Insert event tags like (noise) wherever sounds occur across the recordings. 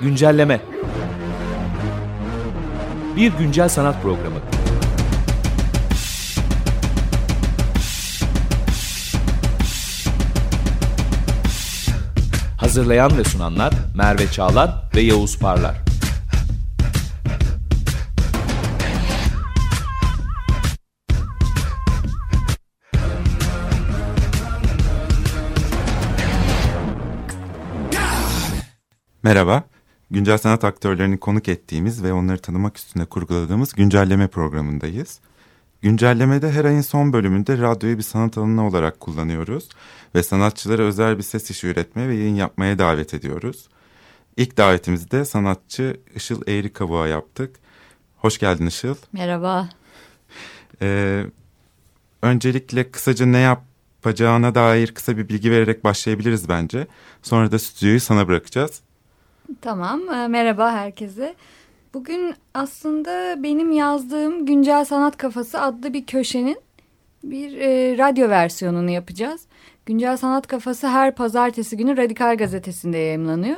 Güncelleme Bir güncel sanat programı. Hazırlayan ve sunanlar Merve Çağlar ve Yavuz Parlar. Merhaba, güncel sanat aktörlerini konuk ettiğimiz ve onları tanımak üstüne kurguladığımız güncelleme programındayız. Güncellemede her ayın son bölümünde radyoyu bir sanat alanı olarak kullanıyoruz ve sanatçılara özel bir ses işi üretmeye ve yayın yapmaya davet ediyoruz. İlk davetimizi de sanatçı Işıl Eğri Kavuğa yaptık. Hoş geldin Işıl. Merhaba. Ee, öncelikle kısaca ne yapacağına dair kısa bir bilgi vererek başlayabiliriz bence. Sonra da stüdyoyu sana bırakacağız. Tamam, e, merhaba herkese. Bugün aslında benim yazdığım Güncel Sanat Kafası adlı bir köşenin bir e, radyo versiyonunu yapacağız. Güncel Sanat Kafası her pazartesi günü Radikal Gazetesi'nde yayımlanıyor.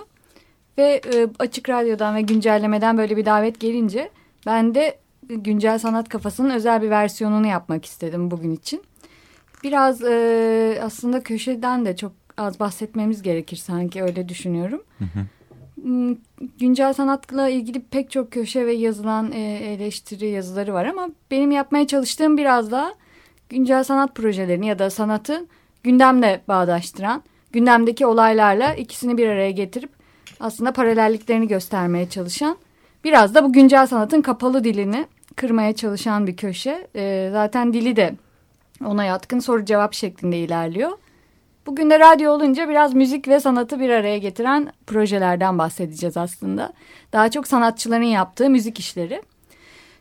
Ve e, Açık Radyo'dan ve güncellemeden böyle bir davet gelince ben de Güncel Sanat Kafası'nın özel bir versiyonunu yapmak istedim bugün için. Biraz e, aslında köşeden de çok az bahsetmemiz gerekir sanki öyle düşünüyorum. Hı hı. Hmm, güncel sanatla ilgili pek çok köşe ve yazılan e, eleştiri yazıları var ama benim yapmaya çalıştığım biraz daha güncel sanat projelerini ya da sanatı gündemle bağdaştıran, gündemdeki olaylarla ikisini bir araya getirip aslında paralelliklerini göstermeye çalışan, biraz da bu güncel sanatın kapalı dilini kırmaya çalışan bir köşe. E, zaten dili de ona yatkın soru cevap şeklinde ilerliyor. Bugün de radyo olunca biraz müzik ve sanatı bir araya getiren projelerden bahsedeceğiz aslında. Daha çok sanatçıların yaptığı müzik işleri.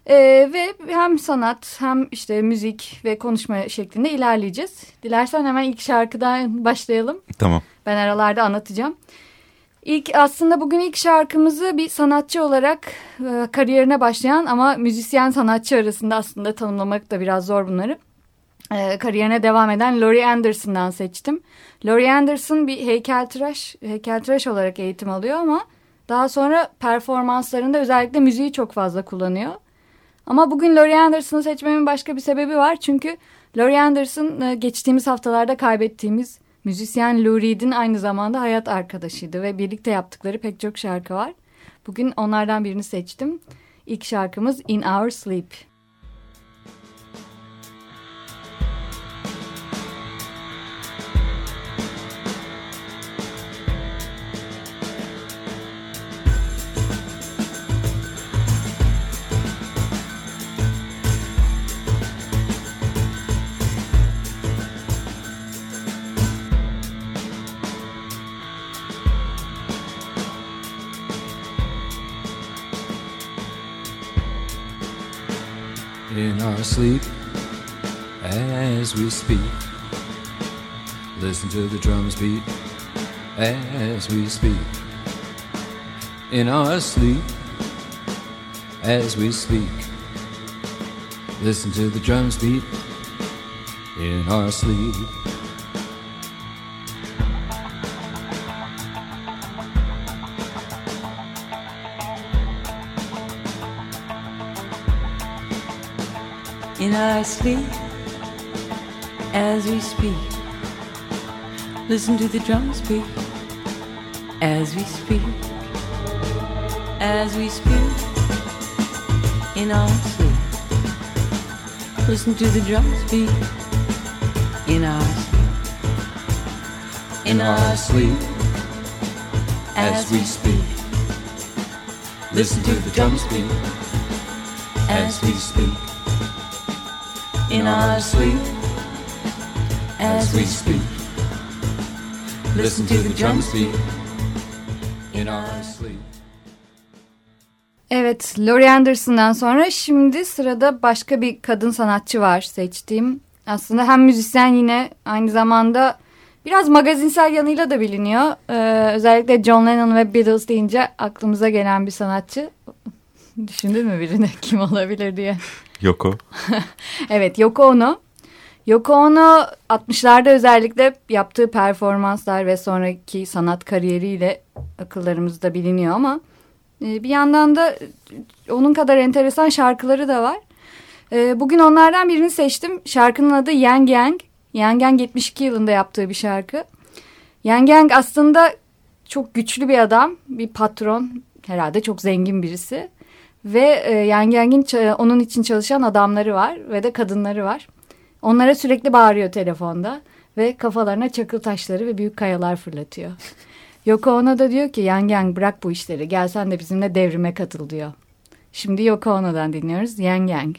Ee, ve hem sanat hem işte müzik ve konuşma şeklinde ilerleyeceğiz. Dilersen hemen ilk şarkıdan başlayalım. Tamam. Ben aralarda anlatacağım. İlk aslında bugün ilk şarkımızı bir sanatçı olarak e, kariyerine başlayan ama müzisyen sanatçı arasında aslında tanımlamak da biraz zor bunları e, kariyerine devam eden Laurie Anderson'dan seçtim. Laurie Anderson bir heykeltıraş, heykeltıraş olarak eğitim alıyor ama daha sonra performanslarında özellikle müziği çok fazla kullanıyor. Ama bugün Laurie Anderson'ı seçmemin başka bir sebebi var. Çünkü Laurie Anderson e, geçtiğimiz haftalarda kaybettiğimiz müzisyen Lou Reed'in aynı zamanda hayat arkadaşıydı ve birlikte yaptıkları pek çok şarkı var. Bugün onlardan birini seçtim. İlk şarkımız In Our Sleep. In our sleep as we speak. Listen to the drums beat as we speak. In our sleep as we speak. Listen to the drums beat in our sleep. Our sleep as we speak. Listen to the drums beat as we speak, as we speak in our sleep. Listen to the drums beat in our sleep, in our sleep as we speak. Listen to the drums beat as we speak in our sleep as we speak. Listen to the drums beat in our sleep. Evet, Laurie Anderson'dan sonra şimdi sırada başka bir kadın sanatçı var seçtiğim. Aslında hem müzisyen yine aynı zamanda biraz magazinsel yanıyla da biliniyor. Ee, özellikle John Lennon ve Beatles deyince aklımıza gelen bir sanatçı. Düşündün mü birini (laughs) kim olabilir diye? Yoko. (laughs) evet Yoko Ono. Yoko Ono 60'larda özellikle yaptığı performanslar ve sonraki sanat kariyeriyle akıllarımızda biliniyor ama e, bir yandan da onun kadar enteresan şarkıları da var. E, bugün onlardan birini seçtim. Şarkının adı Yang Yang. Yang Yang 72 yılında yaptığı bir şarkı. Yang Yang aslında çok güçlü bir adam, bir patron, herhalde çok zengin birisi. Ve e, Yang Yang'in onun için çalışan adamları var ve de kadınları var. Onlara sürekli bağırıyor telefonda ve kafalarına çakıl taşları ve büyük kayalar fırlatıyor. (laughs) Yoko Ono da diyor ki Yang Yang bırak bu işleri gel sen de bizimle devrime katıl diyor. Şimdi Yoko Ono'dan dinliyoruz Yang Yang.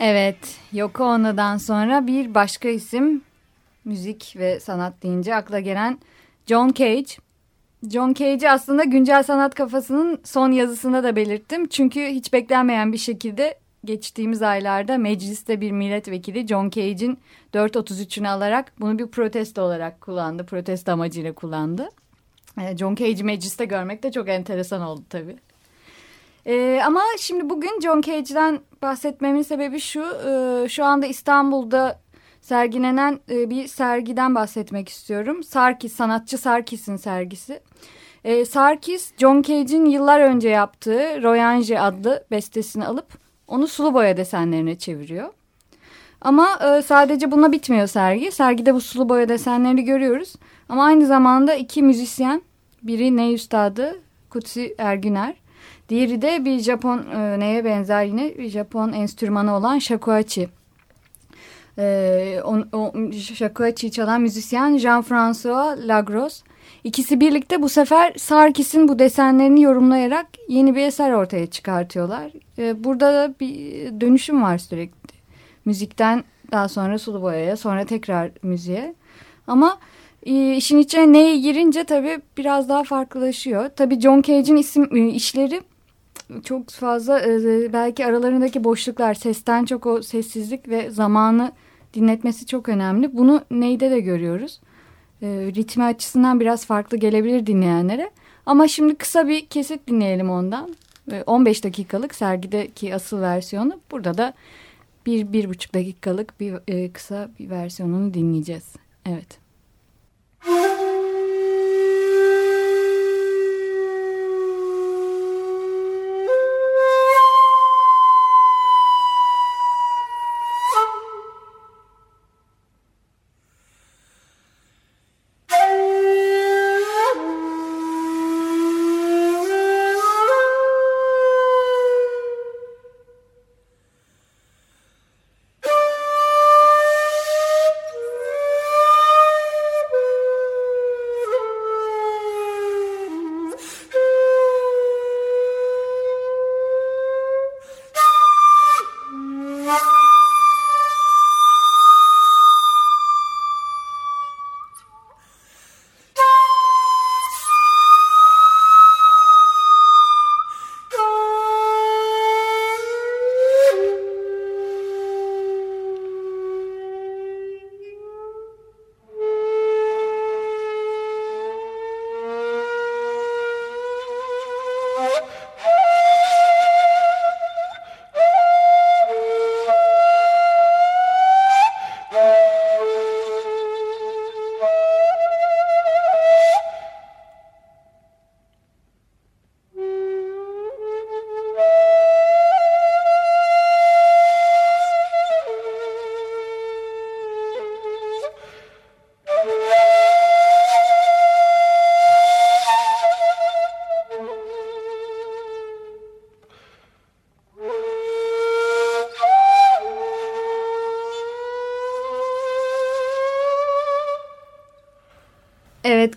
Evet, Yoko Ono'dan sonra bir başka isim müzik ve sanat deyince akla gelen John Cage. John Cage'i aslında güncel sanat kafasının son yazısında da belirttim. Çünkü hiç beklenmeyen bir şekilde geçtiğimiz aylarda mecliste bir milletvekili John Cage'in 4.33'ünü alarak bunu bir protesto olarak kullandı. Protesto amacıyla kullandı. Ee, John Cage'i mecliste görmek de çok enteresan oldu tabii. Ee, ama şimdi bugün John Cage'den bahsetmemin sebebi şu. E, şu anda İstanbul'da sergilenen e, bir sergiden bahsetmek istiyorum. Sarkis, sanatçı Sarkis'in sergisi. E, Sarkis, John Cage'in yıllar önce yaptığı Royanje adlı bestesini alıp onu sulu boya desenlerine çeviriyor. Ama e, sadece buna bitmiyor sergi. Sergide bu sulu boya desenlerini görüyoruz. Ama aynı zamanda iki müzisyen, biri Ney Üstadı, Kutsi Ergüner. Diğeri de bir Japon e, neye benzer yine bir Japon enstrümanı olan shakuhachi. E, o, o shakuhachi çalan müzisyen Jean-François Lagros. İkisi birlikte bu sefer Sarkis'in bu desenlerini yorumlayarak yeni bir eser ortaya çıkartıyorlar. E, burada da bir dönüşüm var sürekli. Müzikten daha sonra sulu boyaya sonra tekrar müziğe. Ama e, işin içine neye girince tabii biraz daha farklılaşıyor. Tabii John Cage'in isim e, işleri çok fazla e, belki aralarındaki boşluklar sesten çok o sessizlik ve zamanı dinletmesi çok önemli. Bunu neyde de görüyoruz. E, ritmi açısından biraz farklı gelebilir dinleyenlere. Ama şimdi kısa bir kesit dinleyelim ondan. 15 dakikalık sergideki asıl versiyonu. Burada da bir, bir buçuk dakikalık bir e, kısa bir versiyonunu dinleyeceğiz. Evet.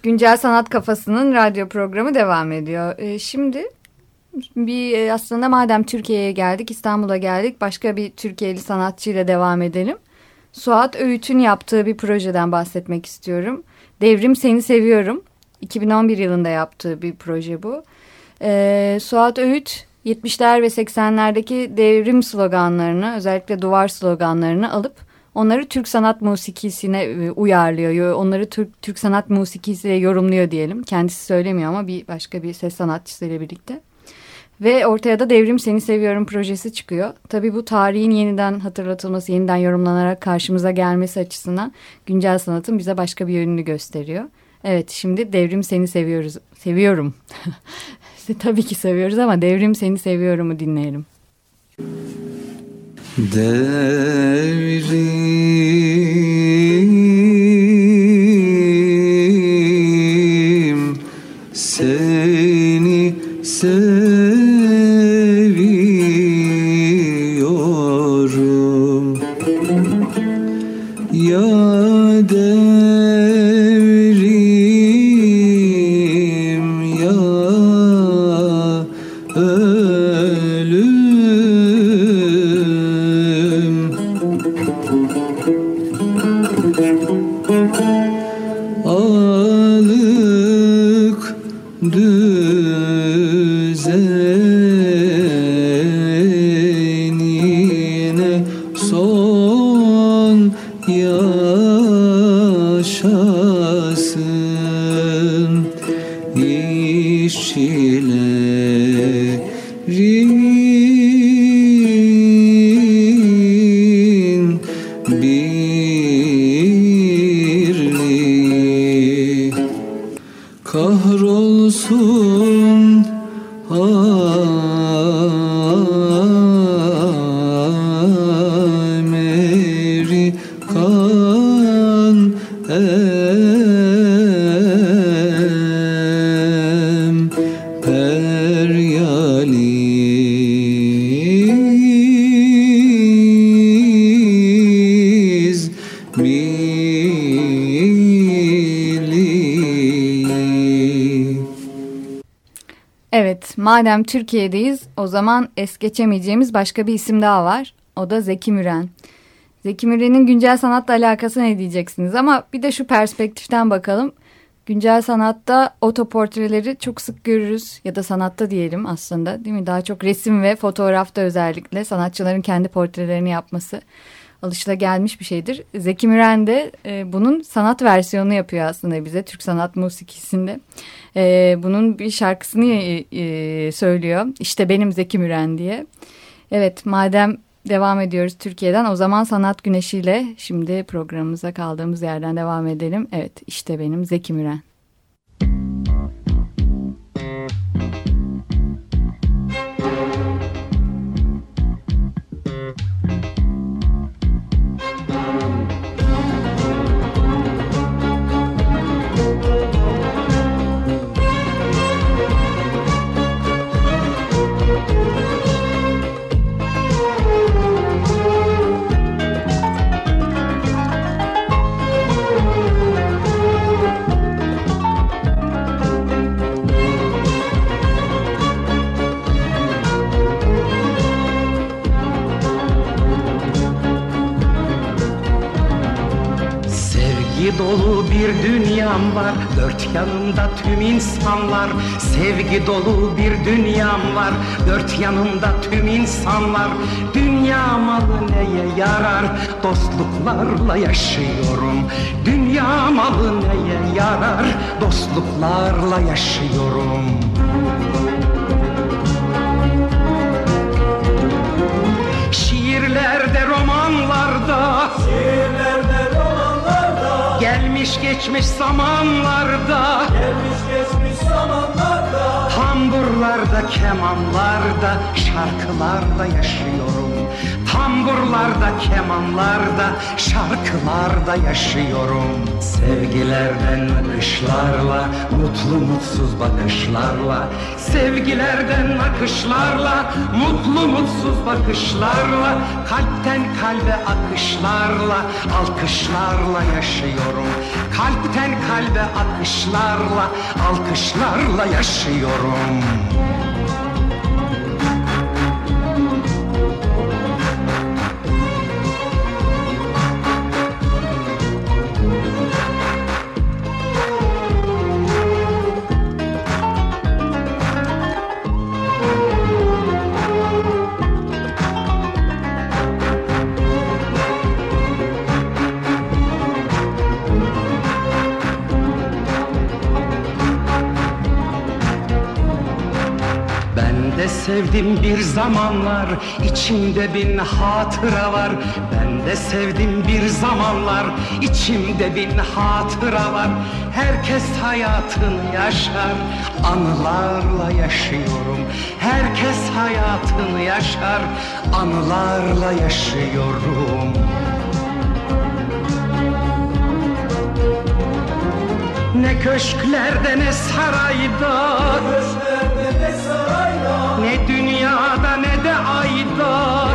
Güncel Sanat Kafası'nın radyo programı devam ediyor. Ee, şimdi bir e, aslında madem Türkiye'ye geldik, İstanbul'a geldik, başka bir Türkiye'li sanatçıyla devam edelim. Suat Öğüt'ün yaptığı bir projeden bahsetmek istiyorum. Devrim Seni Seviyorum. 2011 yılında yaptığı bir proje bu. Ee, Suat Öğüt 70'ler ve 80'lerdeki devrim sloganlarını özellikle duvar sloganlarını alıp onları Türk sanat musikisine e, uyarlıyor. Onları Türk, Türk sanat musikisiyle yorumluyor diyelim. Kendisi söylemiyor ama bir başka bir ses sanatçısıyla birlikte. Ve ortaya da Devrim Seni Seviyorum projesi çıkıyor. Tabii bu tarihin yeniden hatırlatılması, yeniden yorumlanarak karşımıza gelmesi açısından güncel sanatın bize başka bir yönünü gösteriyor. Evet şimdi Devrim Seni Seviyoruz. Seviyorum. (laughs) Tabii ki seviyoruz ama Devrim Seni Seviyorum'u dinleyelim. Devrim seni seviyorum madem Türkiye'deyiz o zaman es geçemeyeceğimiz başka bir isim daha var. O da Zeki Müren. Zeki Müren'in güncel sanatla alakası ne diyeceksiniz ama bir de şu perspektiften bakalım. Güncel sanatta otoportreleri çok sık görürüz ya da sanatta diyelim aslında değil mi? Daha çok resim ve fotoğrafta özellikle sanatçıların kendi portrelerini yapması alışılagelmiş bir şeydir. Zeki Müren de e, bunun sanat versiyonunu yapıyor aslında bize Türk sanat musikisinde. E, bunun bir şarkısını e, e, söylüyor. İşte benim Zeki Müren diye. Evet madem devam ediyoruz Türkiye'den o zaman Sanat Güneşi ile şimdi programımıza kaldığımız yerden devam edelim. Evet işte benim Zeki Müren. Dolu bir dünyam var. Dört yanımda tüm insanlar Sevgi dolu bir dünyam var. Dört yanımda tüm insanlar Dünya malı neye yarar? Dostluklarla yaşıyorum Dünya malı neye yarar? Dostluklarla yaşıyorum. Şiirlerde, romanlarda Şiirlerde, Gelmiş geçmiş zamanlarda. Gelmiş geçmiş zamanlarda. Tamburlarda, kemanlarda Şarkılarda yaşıyorum Tamburlarda, kemanlarda, şarkılarda yaşıyorum. Sevgilerden akışlarla, mutlu mutsuz bakışlarla. Sevgilerden akışlarla, mutlu mutsuz bakışlarla. Kalpten kalbe akışlarla, alkışlarla yaşıyorum. Kalpten kalbe akışlarla, alkışlarla yaşıyorum sevdim bir zamanlar içimde bin hatıra var. Ben de sevdim bir zamanlar içimde bin hatıra var. Herkes hayatını yaşar anılarla yaşıyorum. Herkes hayatını yaşar anılarla yaşıyorum. Ne köşklerde ne sarayda Ne dünyada ne de ayda.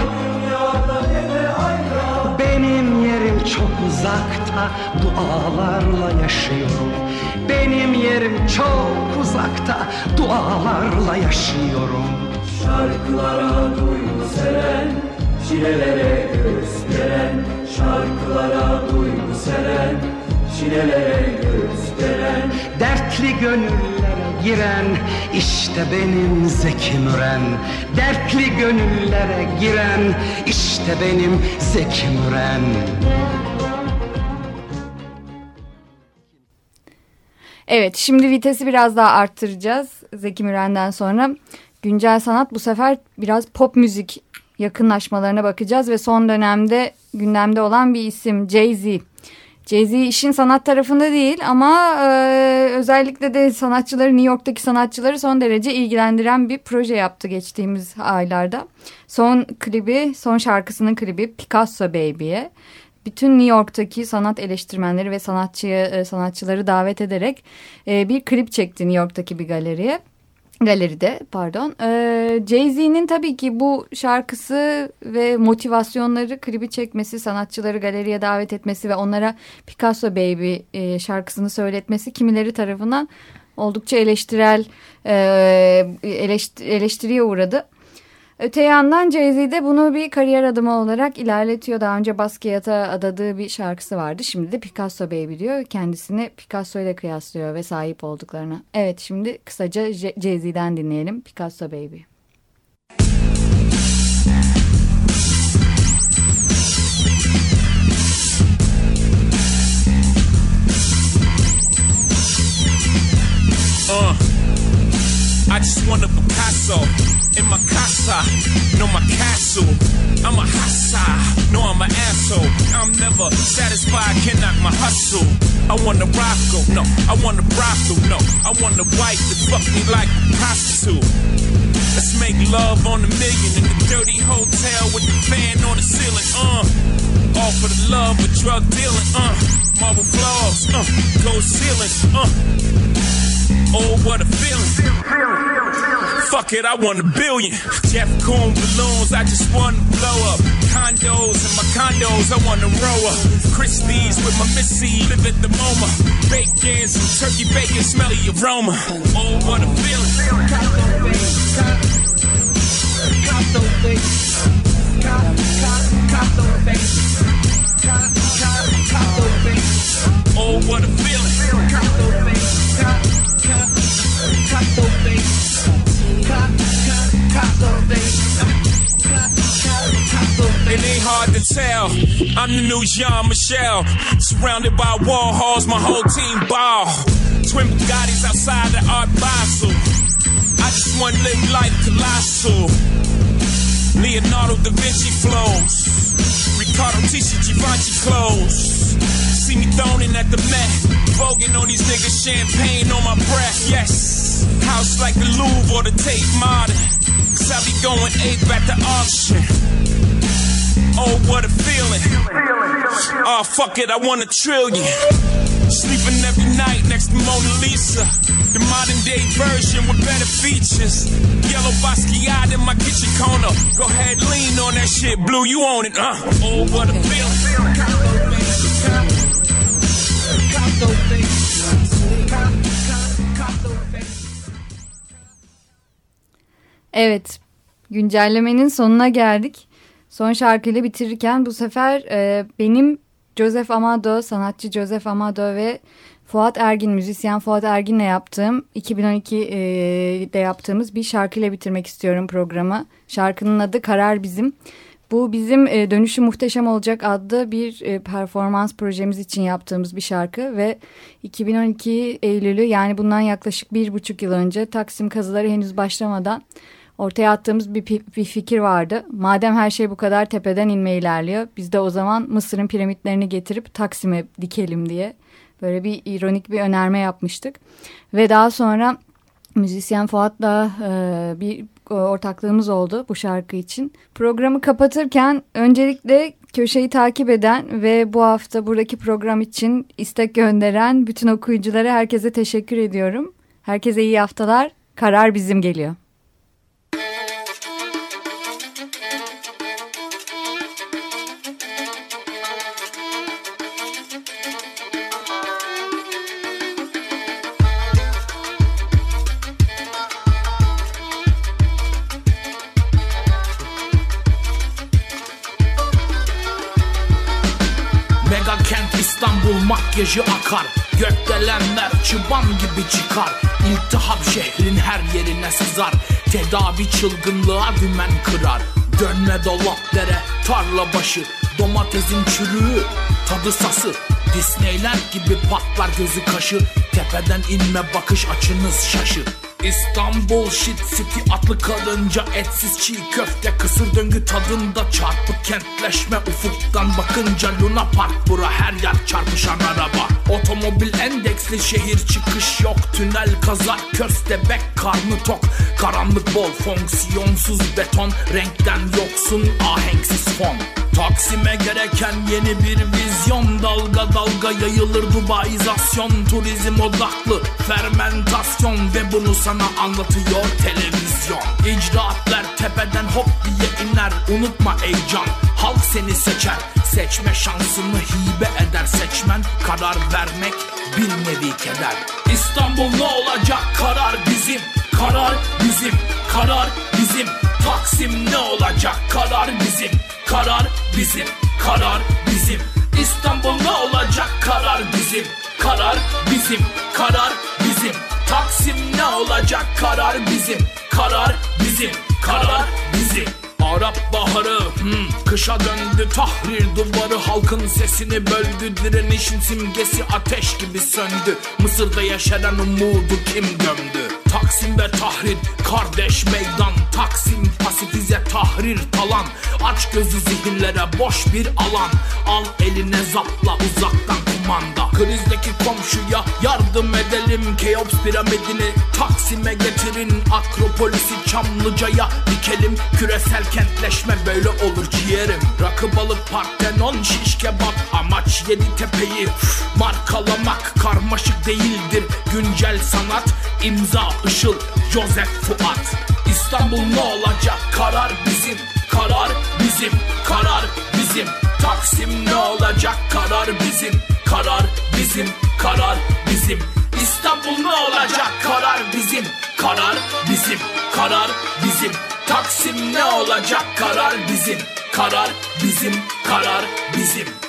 Benim yerim çok uzakta Dualarla yaşıyorum Benim yerim çok uzakta Dualarla yaşıyorum Şarkılara duygu seren, çilelere göğüs geren. Şarkılara duygu seren, çilelere göğüs geren Dertli gönüllere giren işte benim Zeki Müren Dertli gönüllere giren işte benim Zeki Müren Evet şimdi vitesi biraz daha arttıracağız Zeki Müren'den sonra. Güncel sanat bu sefer biraz pop müzik yakınlaşmalarına bakacağız ve son dönemde gündemde olan bir isim Jay-Z. Jay-Z işin sanat tarafında değil ama e, özellikle de sanatçıları New York'taki sanatçıları son derece ilgilendiren bir proje yaptı geçtiğimiz aylarda. Son klibi, son şarkısının klibi Picasso Baby'ye bütün New York'taki sanat eleştirmenleri ve sanatçıya e, sanatçıları davet ederek e, bir klip çekti New York'taki bir galeriye. Galeride pardon. Ee, Jay-Z'nin tabii ki bu şarkısı ve motivasyonları klibi çekmesi, sanatçıları galeriye davet etmesi ve onlara Picasso Baby e, şarkısını söyletmesi kimileri tarafından oldukça eleştirel e, eleşt- eleştiriye uğradı. Öte yandan Jay-Z de bunu bir kariyer adımı olarak ilerletiyor. Daha önce Basquiat'a adadığı bir şarkısı vardı. Şimdi de Picasso Baby diyor. Kendisini Picasso ile kıyaslıyor ve sahip olduklarına. Evet şimdi kısaca Jay-Z'den dinleyelim Picasso Baby. Uh, I just want a Picasso in my casa, no my castle. I'm a hassa, no I'm an asshole. I'm never satisfied, can knock my hustle. I want a rocko, no, I want a brothel, no. I want a wife that fuck me like a prostitute. Let's make love on a million in the dirty hotel with the fan on the ceiling, uh. All for the love of drug dealing, uh. Marble floors, uh. Gold ceiling, uh. Oh, what a feeling. Fuck it, I want a billion. Jeff Koon balloons, I just want to blow up. Condos and my condos, I want to row up. Christie's with my missy, live at the MoMA. Bacon, some turkey bacon, smell the aroma. Oh, what a feeling. Jean Michel. Surrounded by wall halls, my whole team ball. Twin Bugattis outside the Art Basel. I just want to live life colossal. Leonardo da Vinci flows. Ricardo Tisci Givenchy clothes. See me thrown in at the Met. Voguing on these niggas, champagne on my breath. Yes. House like the Louvre or the Tate Modern. Cause I be going ape at the auction. Oh, what a feeling. Oh, fuck it, I want a trillion. Sleeping every night next to Mona Lisa. The modern day version with better features. Yellow Basquiat in my kitchen corner. Go ahead, lean on that shit. Blue, you own it, uh. Oh, what a feeling. Evet, güncellemenin sonuna geldik. Son şarkıyla bitirirken bu sefer e, benim Joseph Amado, sanatçı Joseph Amado ve Fuat Ergin, müzisyen Fuat Ergin'le yaptığım 2012'de yaptığımız bir şarkıyla bitirmek istiyorum programı. Şarkının adı Karar Bizim. Bu bizim Dönüşü Muhteşem Olacak adlı bir performans projemiz için yaptığımız bir şarkı ve 2012 Eylül'ü yani bundan yaklaşık bir buçuk yıl önce Taksim kazıları henüz başlamadan ortaya attığımız bir, bir fikir vardı. Madem her şey bu kadar tepeden inme ilerliyor biz de o zaman Mısır'ın piramitlerini getirip Taksim'e dikelim diye böyle bir ironik bir önerme yapmıştık. Ve daha sonra müzisyen Fuat'la e, bir ortaklığımız oldu bu şarkı için. Programı kapatırken öncelikle köşeyi takip eden ve bu hafta buradaki program için istek gönderen bütün okuyuculara herkese teşekkür ediyorum. Herkese iyi haftalar. Karar bizim geliyor. İstanbul makyajı akar Gökdelenler çıban gibi çıkar. İltihap şehrin her yerine sızar Tedavi çılgınlığa dümen kırar. Dönme dolap dere tarla başı Domatesin çürüğü tadı sası. Disneyland gibi patlar gözü kaşı Tepeden inme bakış açınız şaşı İstanbul shit city atlı karınca etsiz çiğ köfte kısır döngü tadında çarpık kentleşme ufuktan bakınca Luna Park bura her yer çarpışan araba. Otomobil endeksli şehir çıkış yok tünel kazar köstebek karnı tok. Karanlık bol fonksiyonsuz beton renkten yoksun ahenksiz fon Taksim'e gereken yeni bir vizyon. Dalga dalga yayılır Dubaizasyon. Turizm odaklı fermentasyon. Ve bunu sana anlatıyor televizyon. İcraatler tepeden hop diye iner. Unutma heyecan halk seni seçer. Seçme şansını hibe eder. Seçmen Karar vermek bir nevi keder. İstanbul ne olacak karar bizim. Karar bizim karar bizim Taksim ne olacak? Karar bizim. Karar bizim. Karar bizim. İstanbul ne olacak? Karar bizim. Karar bizim. Karar bizim. Taksim ne olacak? Karar bizim. Karar bizim. Karar bizim. Arap baharı hmm, kışa döndü tahrir duvarı. Halkın sesini böldü direnişin simgesi ateş gibi söndü. Mısır'da yaşanan umudu kim gömdü Taksim'de tahrir kardeş meydan. Taksim pasifize tahrir talan. Aç gözü zihinlere boş bir alan. Al eline zapla uzaktan kumanda. Krizdeki komşuya yardım edelim. Keops piramidini Taksim'e getirin. Akropolisi Çamlıca'ya dikelim. Küresel kentleşme böyle olur ciğerim. Rakı balık partenon şiş kebap. Amaç yedi tepeyi. Markalamak Karmaşık değildir. Güncel sanat imza Işıl Joseph Fuat. İstanbul ne olacak? Karar bizim Karar bizim karar bizim. Taksim ne olacak? Karar bizim Karar bizim karar bizim. İstanbul ne olacak? Karar bizim Karar bizim karar bizim. Taksim ne olacak? Karar bizim Karar bizim karar bizim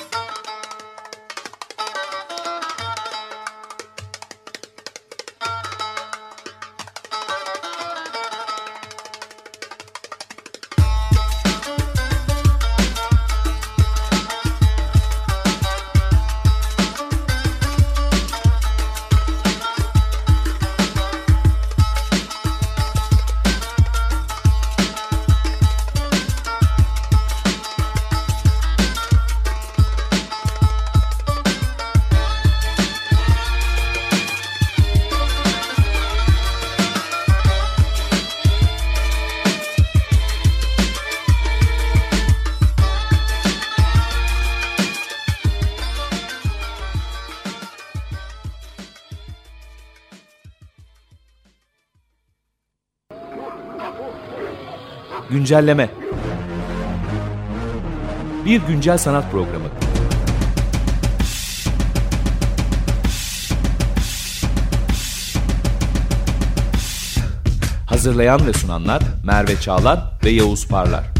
Güncelleme Bir güncel sanat programı. Hazırlayan ve sunanlar Merve Çağlar ve Yavuz Parlar.